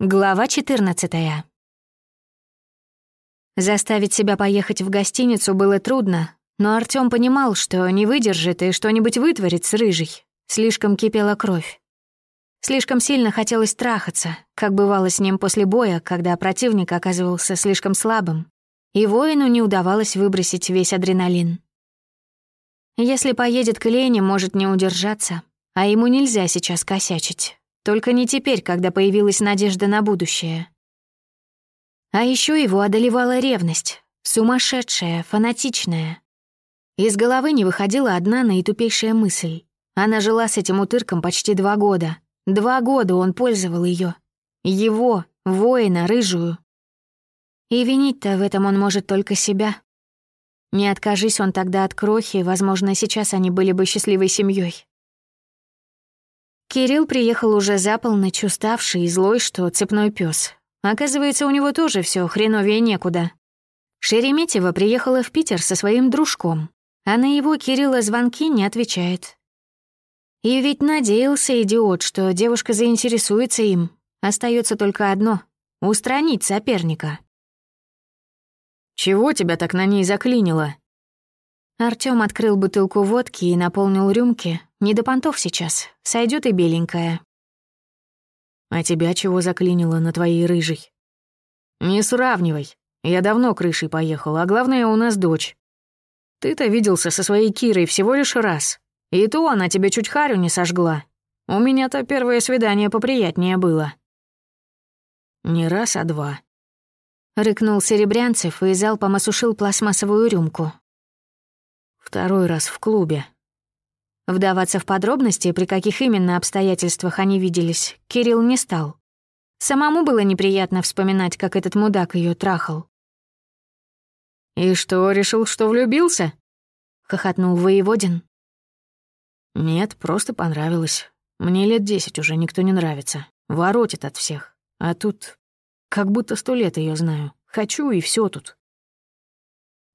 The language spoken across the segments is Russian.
Глава 14 Заставить себя поехать в гостиницу было трудно, но Артём понимал, что не выдержит и что-нибудь вытворит с рыжей. Слишком кипела кровь. Слишком сильно хотелось трахаться, как бывало с ним после боя, когда противник оказывался слишком слабым, и воину не удавалось выбросить весь адреналин. Если поедет к Лене, может не удержаться, а ему нельзя сейчас косячить. Только не теперь, когда появилась надежда на будущее. А еще его одолевала ревность. Сумасшедшая, фанатичная. Из головы не выходила одна наитупейшая мысль. Она жила с этим утырком почти два года. Два года он пользовал ее. Его, воина, рыжую. И винить-то в этом он может только себя. Не откажись он тогда от крохи, возможно, сейчас они были бы счастливой семьей. Кирилл приехал уже за полночь, уставший и злой, что цепной пес. Оказывается, у него тоже все хреновее некуда. Шереметьева приехала в Питер со своим дружком, а на его Кирилла звонки не отвечает. И ведь надеялся идиот, что девушка заинтересуется им. Остается только одно — устранить соперника. «Чего тебя так на ней заклинило?» Артём открыл бутылку водки и наполнил рюмки. Не до понтов сейчас, сойдет и беленькая. «А тебя чего заклинило на твоей рыжей?» «Не сравнивай. Я давно крышей поехал, а главное, у нас дочь. Ты-то виделся со своей Кирой всего лишь раз. И то она тебе чуть харю не сожгла. У меня-то первое свидание поприятнее было». «Не раз, а два», — рыкнул Серебрянцев и залпом осушил пластмассовую рюмку. Второй раз в клубе. Вдаваться в подробности, при каких именно обстоятельствах они виделись, Кирилл не стал. Самому было неприятно вспоминать, как этот мудак ее трахал. «И что, решил, что влюбился?» — хохотнул воеводин. «Нет, просто понравилось. Мне лет десять уже никто не нравится. Воротит от всех. А тут как будто сто лет ее знаю. Хочу, и все тут».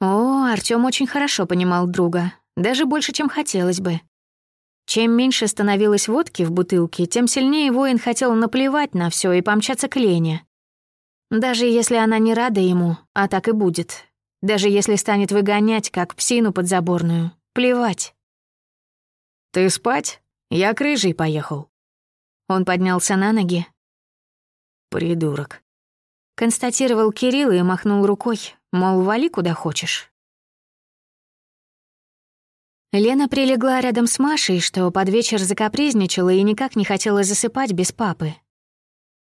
О, Артём очень хорошо понимал друга, даже больше, чем хотелось бы. Чем меньше становилось водки в бутылке, тем сильнее воин хотел наплевать на все и помчаться к Лене. Даже если она не рада ему, а так и будет. Даже если станет выгонять, как псину подзаборную. Плевать. «Ты спать? Я к рыжей поехал». Он поднялся на ноги. «Придурок», — констатировал Кирилл и махнул рукой, Мол, вали куда хочешь. Лена прилегла рядом с Машей, что под вечер закапризничала и никак не хотела засыпать без папы.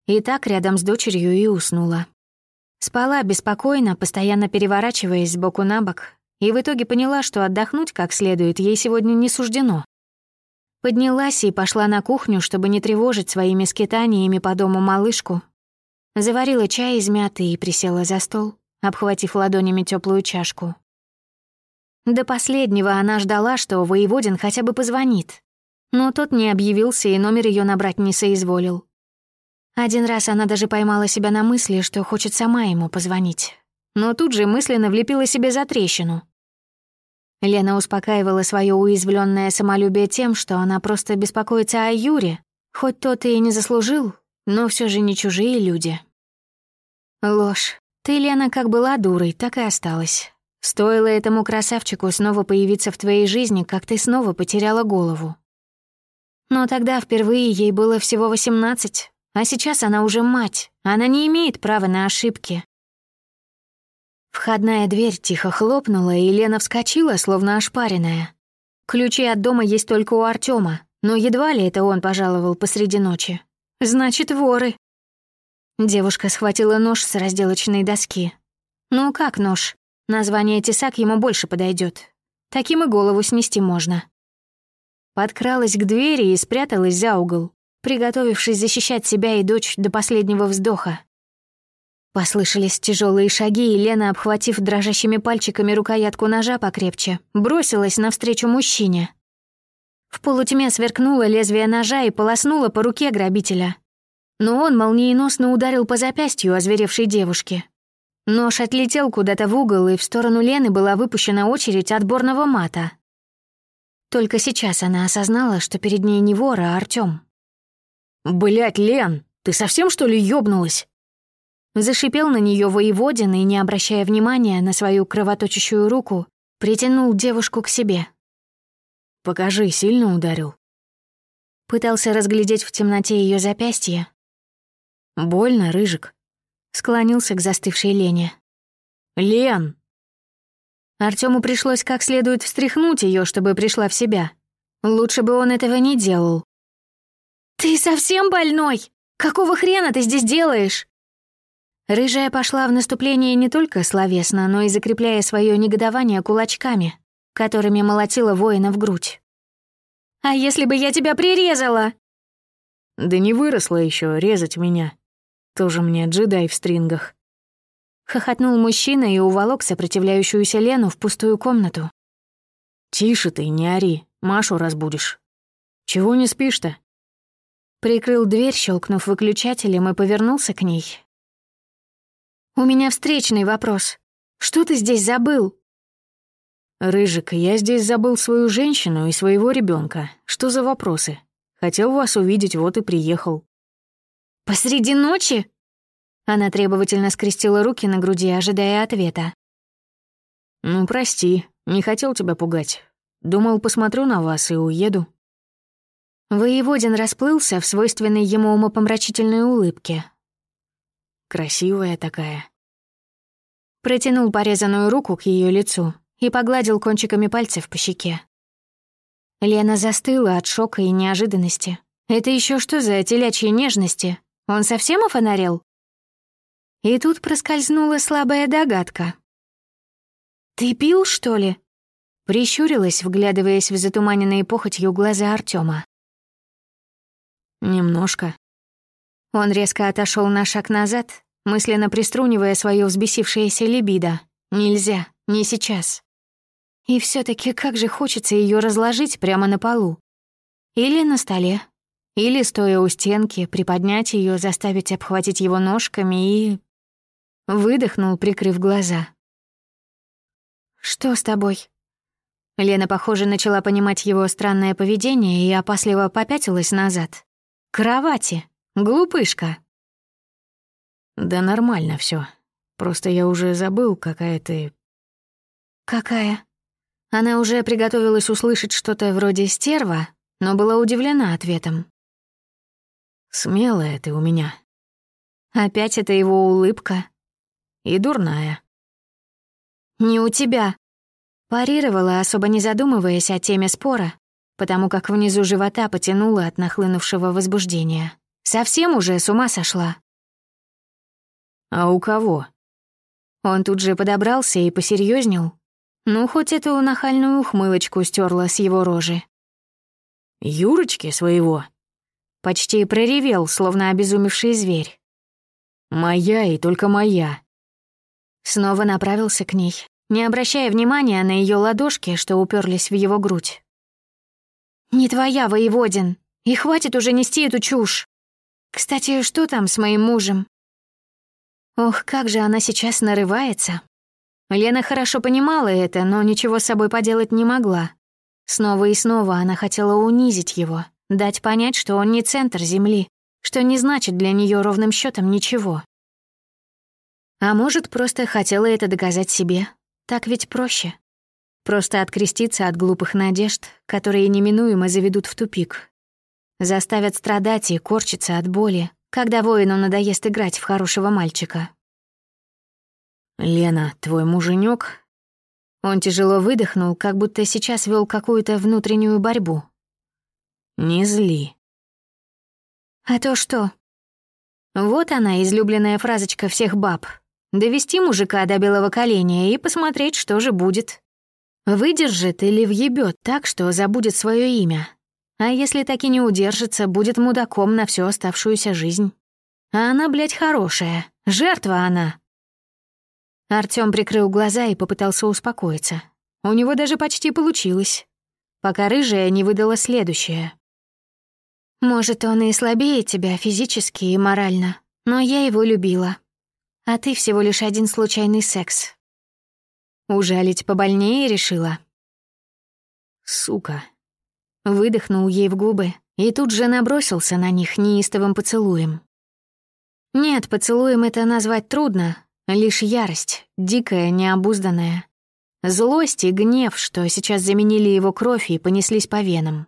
И так рядом с дочерью и уснула. Спала беспокойно, постоянно переворачиваясь с боку на бок, и в итоге поняла, что отдохнуть как следует ей сегодня не суждено. Поднялась и пошла на кухню, чтобы не тревожить своими скитаниями по дому малышку. Заварила чай из мяты и присела за стол обхватив ладонями теплую чашку. До последнего она ждала, что воеводин хотя бы позвонит. Но тот не объявился и номер ее набрать не соизволил. Один раз она даже поймала себя на мысли, что хочет сама ему позвонить. Но тут же мысленно влепила себе за трещину. Лена успокаивала свое уязвленное самолюбие тем, что она просто беспокоится о Юре, хоть тот и не заслужил, но все же не чужие люди. Ложь. Ты, Лена, как была дурой, так и осталась. Стоило этому красавчику снова появиться в твоей жизни, как ты снова потеряла голову. Но тогда впервые ей было всего восемнадцать, а сейчас она уже мать, она не имеет права на ошибки. Входная дверь тихо хлопнула, и Лена вскочила, словно ошпаренная. Ключи от дома есть только у Артема, но едва ли это он пожаловал посреди ночи. Значит, воры. Девушка схватила нож с разделочной доски. Ну как нож? Название тесак ему больше подойдет. Таким и голову снести можно. Подкралась к двери и спряталась за угол, приготовившись защищать себя и дочь до последнего вздоха. Послышались тяжелые шаги, и Лена, обхватив дрожащими пальчиками рукоятку ножа покрепче, бросилась навстречу мужчине. В полутьме сверкнуло лезвие ножа и полоснуло по руке грабителя, но он молниеносно ударил по запястью озверевшей девушки. Нож отлетел куда-то в угол, и в сторону Лены была выпущена очередь отборного мата. Только сейчас она осознала, что перед ней не вор, а Артём. «Блядь, Лен, Ты совсем, что ли, ёбнулась?» Зашипел на нее воеводин и, не обращая внимания на свою кровоточащую руку, притянул девушку к себе. «Покажи, сильно ударил?» Пытался разглядеть в темноте ее запястье. «Больно, Рыжик?» Склонился к застывшей Лене. «Лен!» Артему пришлось как следует встряхнуть ее, чтобы пришла в себя. Лучше бы он этого не делал. «Ты совсем больной? Какого хрена ты здесь делаешь?» Рыжая пошла в наступление не только словесно, но и закрепляя свое негодование кулачками, которыми молотила воина в грудь. «А если бы я тебя прирезала?» «Да не выросла еще резать меня. Тоже мне джедай в стрингах». Хохотнул мужчина и уволок сопротивляющуюся Лену в пустую комнату. «Тише ты, не ори, Машу разбудишь. Чего не спишь-то?» Прикрыл дверь, щелкнув выключателем, и повернулся к ней, у меня встречный вопрос. Что ты здесь забыл?» «Рыжик, я здесь забыл свою женщину и своего ребенка. Что за вопросы? Хотел вас увидеть, вот и приехал». «Посреди ночи?» Она требовательно скрестила руки на груди, ожидая ответа. «Ну, прости, не хотел тебя пугать. Думал, посмотрю на вас и уеду». Воеводин расплылся в свойственной ему умопомрачительной улыбке, Красивая такая. Протянул порезанную руку к ее лицу и погладил кончиками пальцев по щеке. Лена застыла от шока и неожиданности. Это еще что за телячьи нежности? Он совсем офонарел? И тут проскользнула слабая догадка. «Ты пил, что ли?» Прищурилась, вглядываясь в затуманенные похотью глаза Артема. «Немножко», он резко отошел на шаг назад, мысленно приструнивая свое взбесившееся либидо. Нельзя, не сейчас. И все таки как же хочется ее разложить прямо на полу. Или на столе. Или, стоя у стенки, приподнять ее, заставить обхватить его ножками и... Выдохнул, прикрыв глаза. «Что с тобой?» Лена, похоже, начала понимать его странное поведение и опасливо попятилась назад. «К кровати!» Глупышка. Да нормально все. Просто я уже забыл, какая ты... Какая? Она уже приготовилась услышать что-то вроде стерва, но была удивлена ответом. Смелая ты у меня. Опять это его улыбка. И дурная. Не у тебя. Парировала, особо не задумываясь о теме спора, потому как внизу живота потянула от нахлынувшего возбуждения. Совсем уже с ума сошла. А у кого? Он тут же подобрался и посерьезнел. Ну, хоть эту нахальную ухмылочку стерла с его рожи. Юрочки своего. Почти проревел, словно обезумевший зверь. Моя и только моя. Снова направился к ней, не обращая внимания на ее ладошки, что уперлись в его грудь. «Не твоя, воеводин, и хватит уже нести эту чушь!» Кстати, что там с моим мужем? Ох, как же она сейчас нарывается. Лена хорошо понимала это, но ничего с собой поделать не могла. Снова и снова она хотела унизить его, дать понять, что он не центр Земли, что не значит для нее ровным счетом ничего. А может, просто хотела это доказать себе. Так ведь проще. Просто откреститься от глупых надежд, которые неминуемо заведут в тупик, Заставят страдать и корчиться от боли, когда воину надоест играть в хорошего мальчика. «Лена, твой муженек? Он тяжело выдохнул, как будто сейчас вел какую-то внутреннюю борьбу. «Не зли». «А то что?» Вот она, излюбленная фразочка всех баб. Довести мужика до белого коленя и посмотреть, что же будет. Выдержит или въебет так, что забудет свое имя, а если так и не удержится, будет мудаком на всю оставшуюся жизнь. А она, блядь, хорошая. Жертва она. Артём прикрыл глаза и попытался успокоиться. У него даже почти получилось. Пока рыжая не выдала следующее. «Может, он и слабее тебя физически и морально, но я его любила. А ты всего лишь один случайный секс. Ужалить побольнее решила?» «Сука», Выдохнул ей в губы и тут же набросился на них неистовым поцелуем. Нет, поцелуем это назвать трудно, лишь ярость, дикая, необузданная. Злость и гнев, что сейчас заменили его кровь и понеслись по венам.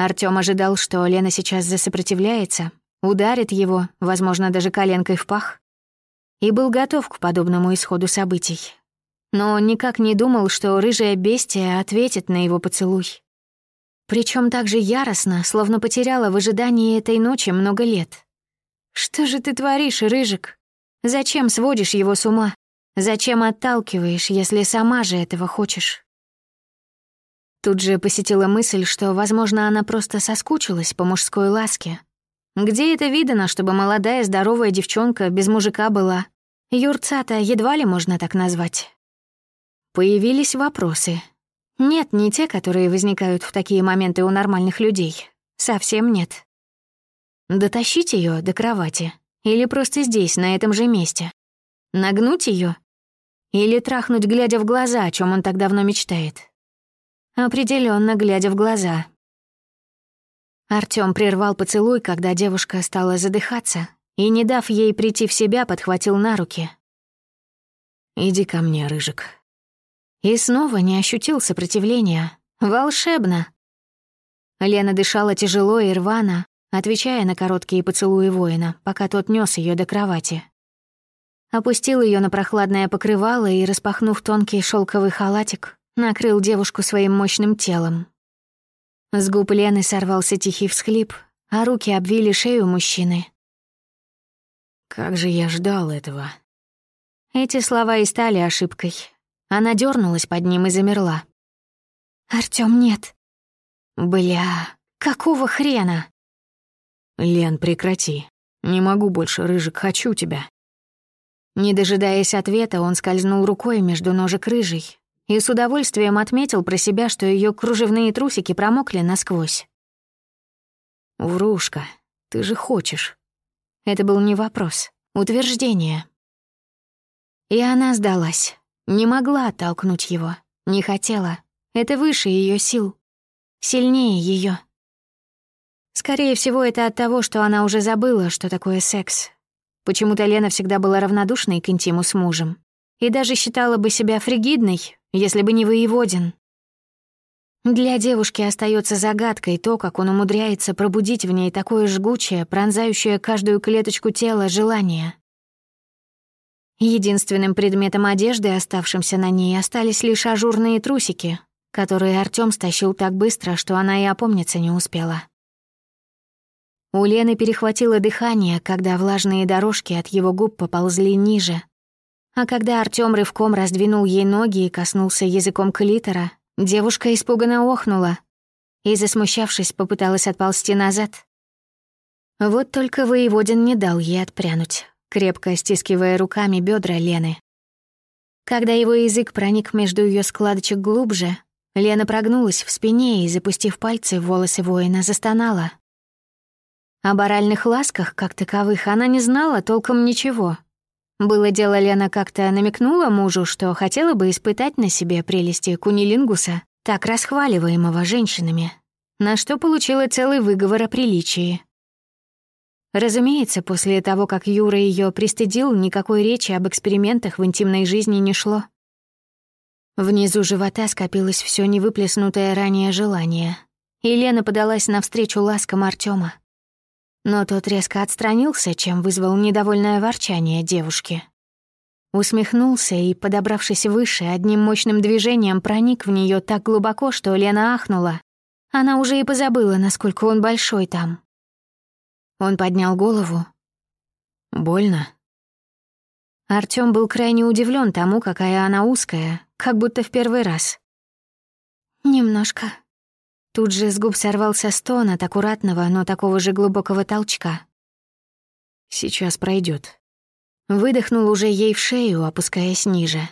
Артём ожидал, что Лена сейчас засопротивляется, ударит его, возможно, даже коленкой в пах, и был готов к подобному исходу событий. Но он никак не думал, что рыжая бестия ответит на его поцелуй. Причем так же яростно, словно потеряла в ожидании этой ночи много лет. «Что же ты творишь, Рыжик? Зачем сводишь его с ума?» Зачем отталкиваешь, если сама же этого хочешь? Тут же посетила мысль, что, возможно, она просто соскучилась по мужской ласке. Где это видано, чтобы молодая здоровая девчонка без мужика была? Юрца-то едва ли можно так назвать. Появились вопросы. Нет, не те, которые возникают в такие моменты у нормальных людей. Совсем нет. Дотащить ее до кровати. Или просто здесь, на этом же месте. Нагнуть ее? Или трахнуть, глядя в глаза, о чем он так давно мечтает? Определенно, глядя в глаза. Артём прервал поцелуй, когда девушка стала задыхаться, и, не дав ей прийти в себя, подхватил на руки. «Иди ко мне, Рыжик». И снова не ощутил сопротивления. Волшебно. Лена дышала тяжело и рвано, отвечая на короткие поцелуи воина, пока тот нес ее до кровати опустил ее на прохладное покрывало и, распахнув тонкий шелковый халатик, накрыл девушку своим мощным телом. С губ Лены сорвался тихий всхлип, а руки обвили шею мужчины. «Как же я ждал этого!» Эти слова и стали ошибкой. Она дернулась под ним и замерла. «Артём, нет!» «Бля, какого хрена?» «Лен, прекрати. Не могу больше, Рыжик, хочу тебя». Не дожидаясь ответа, он скользнул рукой между ножек рыжей и с удовольствием отметил про себя, что ее кружевные трусики промокли насквозь. «Врушка, ты же хочешь». Это был не вопрос, утверждение. И она сдалась. Не могла оттолкнуть его, не хотела. Это выше ее сил, сильнее ее. Скорее всего, это от того, что она уже забыла, что такое секс, Почему-то Лена всегда была равнодушной к интиму с мужем. И даже считала бы себя фригидной, если бы не воеводин. Для девушки остается загадкой то, как он умудряется пробудить в ней такое жгучее, пронзающее каждую клеточку тела желание. Единственным предметом одежды, оставшимся на ней, остались лишь ажурные трусики, которые Артём стащил так быстро, что она и опомниться не успела. У Лены перехватило дыхание, когда влажные дорожки от его губ поползли ниже. А когда Артём рывком раздвинул ей ноги и коснулся языком клитора, девушка испуганно охнула и, засмущавшись, попыталась отползти назад. Вот только воеводин не дал ей отпрянуть, крепко стискивая руками бедра Лены. Когда его язык проник между ее складочек глубже, Лена прогнулась в спине и, запустив пальцы в волосы воина, застонала. О баральных ласках, как таковых, она не знала толком ничего. Было дело, Лена как-то намекнула мужу, что хотела бы испытать на себе прелести кунилингуса, так расхваливаемого женщинами, на что получила целый выговор о приличии. Разумеется, после того, как Юра ее пристыдил, никакой речи об экспериментах в интимной жизни не шло. Внизу живота скопилось все невыплеснутое ранее желание, и Лена подалась навстречу ласкам Артема но тот резко отстранился, чем вызвал недовольное ворчание девушки. Усмехнулся и, подобравшись выше, одним мощным движением проник в нее так глубоко, что Лена ахнула. Она уже и позабыла, насколько он большой там. Он поднял голову. «Больно?» Артём был крайне удивлен тому, какая она узкая, как будто в первый раз. «Немножко», Тут же с губ сорвался стон от аккуратного, но такого же глубокого толчка. «Сейчас пройдет. Выдохнул уже ей в шею, опускаясь ниже.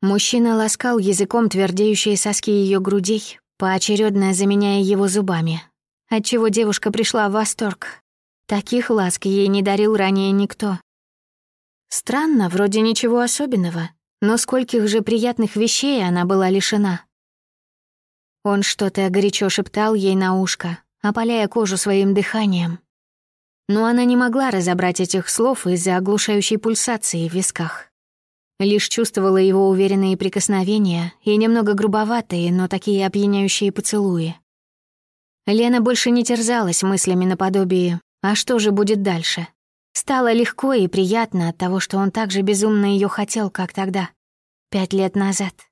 Мужчина ласкал языком твердеющие соски ее грудей, поочередно заменяя его зубами, отчего девушка пришла в восторг. Таких ласк ей не дарил ранее никто. Странно, вроде ничего особенного, но скольких же приятных вещей она была лишена. Он что-то горячо шептал ей на ушко, опаляя кожу своим дыханием. Но она не могла разобрать этих слов из-за оглушающей пульсации в висках. Лишь чувствовала его уверенные прикосновения и немного грубоватые, но такие опьяняющие поцелуи. Лена больше не терзалась мыслями наподобие «А что же будет дальше?». Стало легко и приятно от того, что он так же безумно ее хотел, как тогда, пять лет назад.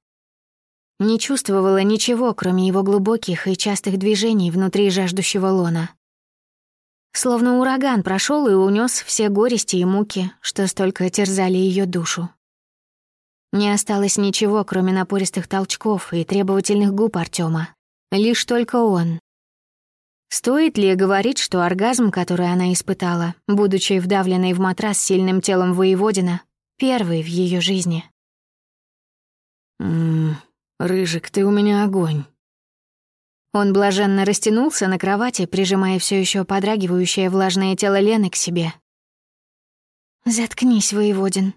Не чувствовала ничего, кроме его глубоких и частых движений внутри жаждущего лона. Словно ураган прошел и унес все горести и муки, что столько терзали ее душу. Не осталось ничего, кроме напористых толчков и требовательных губ Артема. Лишь только он. Стоит ли говорить, что оргазм, который она испытала, будучи вдавленной в матрас сильным телом воеводина, первый в ее жизни? «Ммм, Рыжик, ты у меня огонь». Он блаженно растянулся на кровати, прижимая все еще подрагивающее влажное тело Лены к себе. «Заткнись, воеводин»,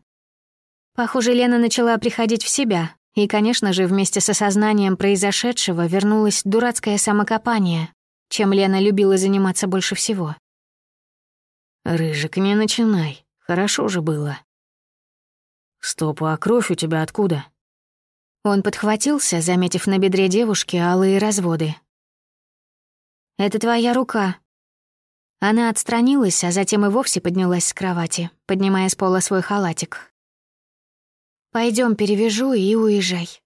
Похоже, Лена начала приходить в себя, и, конечно же, вместе с осознанием произошедшего вернулось дурацкое самокопание, чем Лена любила заниматься больше всего. «Рыжик, не начинай. Хорошо же было». «Стоп, а кровь у тебя откуда?» Он подхватился, заметив на бедре девушки алые разводы. «Это твоя рука». Она отстранилась, а затем и вовсе поднялась с кровати, поднимая с пола свой халатик. Пойдем, перевяжу и уезжай.